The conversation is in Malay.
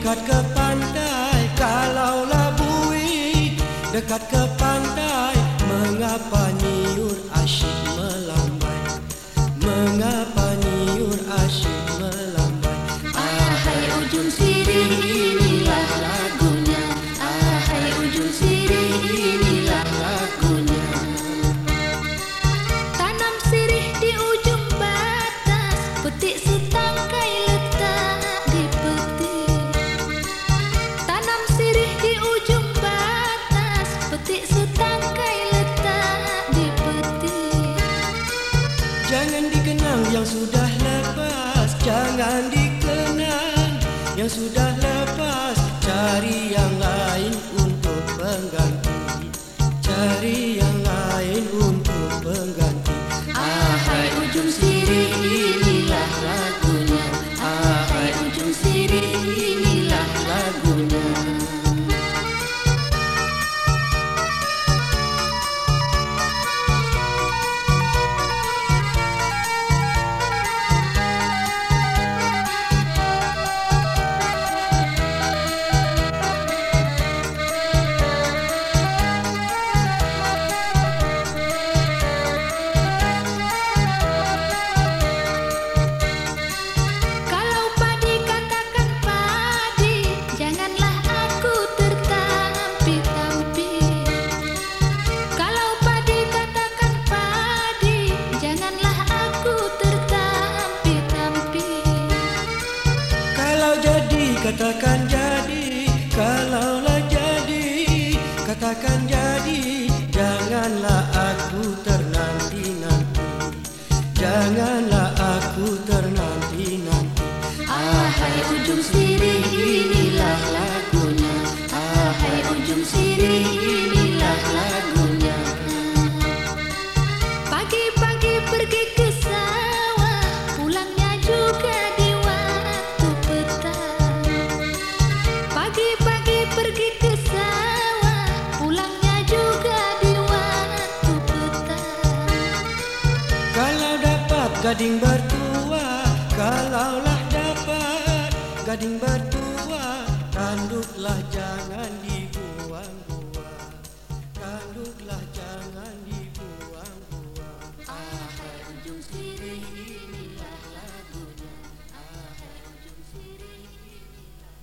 dekat ke pantai kalau labui dekat ke pantai mengapa nyur asyik melambai? Mengapa yang sudah lepas Jangan dikenang. Yang sudah lepas Cari yang lain untuk pengganti Cari yang katakan jadi Kalaulah jadi. Katakan jadi Janganlah aku ternanti-nanti. Janganlah gading bertua Kalaulah dapat. Gading bertua Tanduklah jangan dibuang-buang